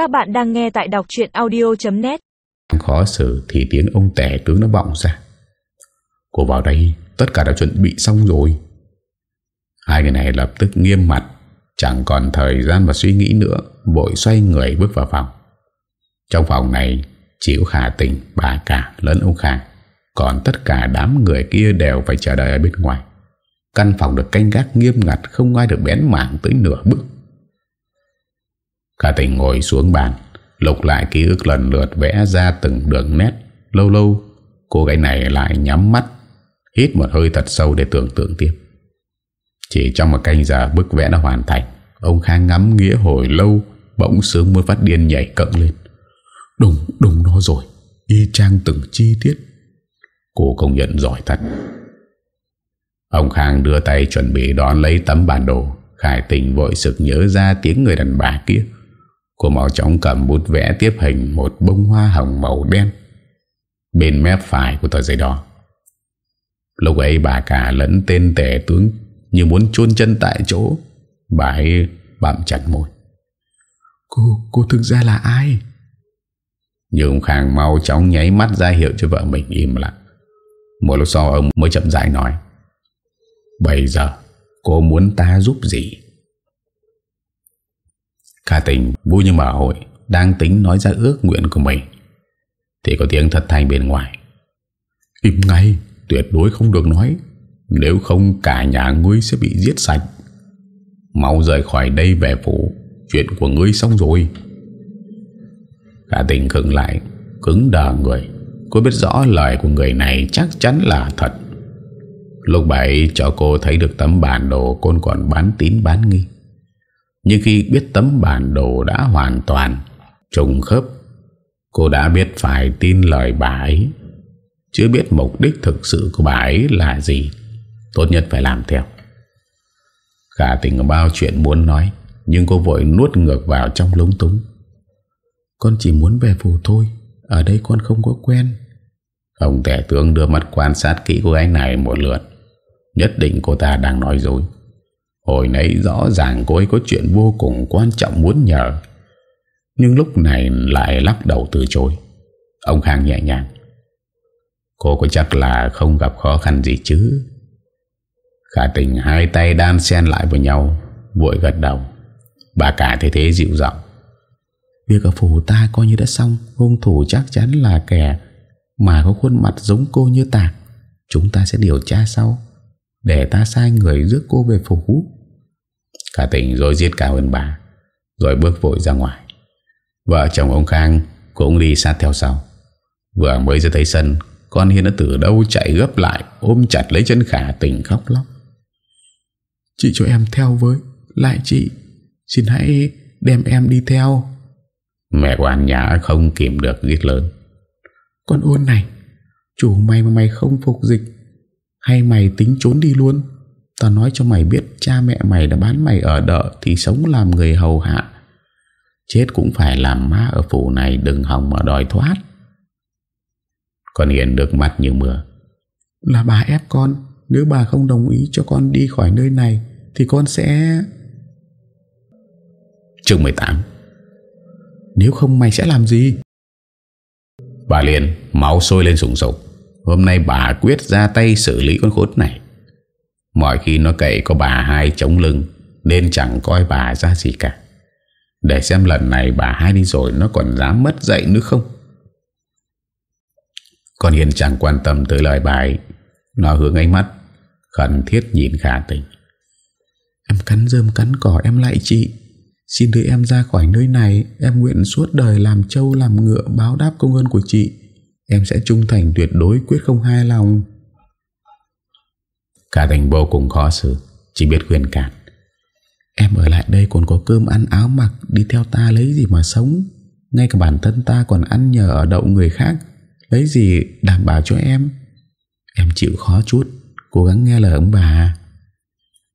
Các bạn đang nghe tại đọc chuyện audio.net Khó xử thì tiếng ông tẻ tướng nó bọng ra. Cô vào đây Tất cả đã chuẩn bị xong rồi. Hai người này lập tức nghiêm mặt Chẳng còn thời gian mà suy nghĩ nữa Vội xoay người bước vào phòng. Trong phòng này Chỉ có khả tình, bà cả lẫn ông Khang Còn tất cả đám người kia đều phải chờ đợi ở bên ngoài. Căn phòng được canh gác nghiêm ngặt Không ai được bén mảng tới nửa bước. Khả tình ngồi xuống bàn Lục lại ký ức lần lượt vẽ ra từng đường nét. Lâu lâu Cô gái này lại nhắm mắt Hít một hơi thật sâu để tưởng tượng tiếp. Chỉ trong một canh giờ bức vẽ đã hoàn thành. Ông Khang ngắm nghĩa hồi lâu Bỗng sướng muốn phát điên nhảy cận lên. Đúng, đúng nó rồi Y chang từng chi tiết. Cô công nhận giỏi thật. Ông Khang đưa tay chuẩn bị đón lấy tấm bản đồ. Khải tình vội sực nhớ ra tiếng người đàn bà kia. Cô mau chóng cầm bút vẽ tiếp hình Một bông hoa hồng màu đen Bên mép phải của tờ giấy đó Lúc ấy bà cả lẫn tên tể tướng Như muốn chôn chân tại chỗ Bà ấy bạm chặt môi Cô, cô thực ra là ai? Nhưng Khang mau chóng nháy mắt ra hiệu cho vợ mình im lặng Một lúc sau ông mới chậm rãi nói Bây giờ cô muốn ta giúp gì? Cả tình, vui như mở hội, Đang tính nói ra ước nguyện của mình. Thì có tiếng thật thanh bên ngoài. Im ngay, Tuyệt đối không được nói. Nếu không, cả nhà ngươi sẽ bị giết sạch. Mau rời khỏi đây về phủ, Chuyện của ngươi xong rồi. Cả tình khựng lại, Cứng đờ người. Cô biết rõ lời của người này chắc chắn là thật. Lúc bảy cho cô thấy được tấm bản đồ Cô còn bán tín bán nghi. Nhưng khi biết tấm bản đồ đã hoàn toàn, Trùng khớp, Cô đã biết phải tin lời bà ấy. Chưa biết mục đích thực sự của bà ấy là gì, Tốt nhất phải làm theo. Khả tình bao chuyện muốn nói, Nhưng cô vội nuốt ngược vào trong lúng túng. Con chỉ muốn về phủ thôi, Ở đây con không có quen. Ông tẻ tướng đưa mắt quan sát kỹ cô gái này một lượt, Nhất định cô ta đang nói dối. Hồi nãy rõ ràng cô ấy có chuyện vô cùng quan trọng muốn nhờ. Nhưng lúc này lại lắc đầu từ chối. Ông Khang nhẹ nhàng. Cô có chắc là không gặp khó khăn gì chứ? Khả tình hai tay đan xen lại với nhau, Vội gật đầu. Bà cả thế thế dịu giọng. Việc ở phủ ta coi như đã xong, Hung thủ chắc chắn là kẻ Mà có khuôn mặt giống cô như tạc Chúng ta sẽ điều tra sau. Để ta sai người rước cô về phủ Cả tình rồi giết cả hơn bà, Rồi bước vội ra ngoài. Vợ chồng ông Khang cũng đi sát theo sau. Vừa mới ra thấy sân, Con Hiên đã từ đâu chạy gấp lại, Ôm chặt lấy chân khả tình khóc lóc. Chị cho em theo với, Lại chị, Xin hãy đem em đi theo. Mẹ của anh Nhã không kìm được giết lớn. Con ôn này, Chủ mày mà mày không phục dịch hay mày tính trốn đi luôn? Tao nói cho mày biết Cha mẹ mày đã bán mày ở đợ Thì sống làm người hầu hạ. Chết cũng phải làm ma ở phủ này Đừng hòng mà đòi thoát. Con Hiền được mắt như mưa. Là bà ép con Nếu bà không đồng ý cho con đi khỏi nơi này Thì con sẽ Chương 18 Nếu không mày sẽ làm gì? Bà liền máu sôi lên sùng sục Hôm nay bà quyết ra tay xử lý con khốn này. Mọi khi nó cậy có bà hai chống lưng, Nên chẳng coi bà ra gì cả. Để xem lần này bà hai đi rồi Nó còn dám mất dậy nữa không? Con Hiền chẳng quan tâm tới lời bà ấy. Nó hướng ánh mắt, Khẩn thiết nhìn khả tình. Em cắn rơm cắn cỏ em lại chị. Xin đưa em ra khỏi nơi này, Em nguyện suốt đời làm trâu làm ngựa Báo đáp công ơn của chị. Em sẽ trung thành tuyệt đối quyết không hai lòng. Cả tình vô cùng khó xử Chỉ biết khuyên cản Em ở lại đây còn có cơm ăn áo mặc Đi theo ta lấy gì mà sống. Ngay cả bản thân ta còn ăn nhờ ở đậu người khác. Lấy gì đảm bảo cho em? Em chịu khó chút Cố gắng nghe lời ông bà.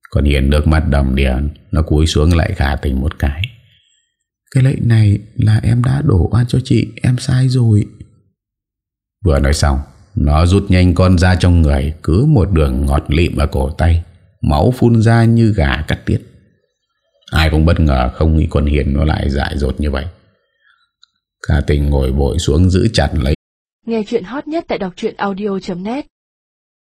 Còn hiện nước mắt đầm điền Nó cúi xuống lại khả tình một cái. Cái lệnh này là em đã đổ oan cho chị Em sai rồi Vừa nói xong, Nó rút nhanh con ra trong người, Cứ một đường ngọt lịm ở cổ tay, Máu phun ra như gà cắt tiết. Ai cũng bất ngờ không nghĩ con Hiền nó lại dại dột như vậy. Cả tình ngồi bội xuống giữ chặt lấy. Nghe chuyện hot nhất tại đọc audio.net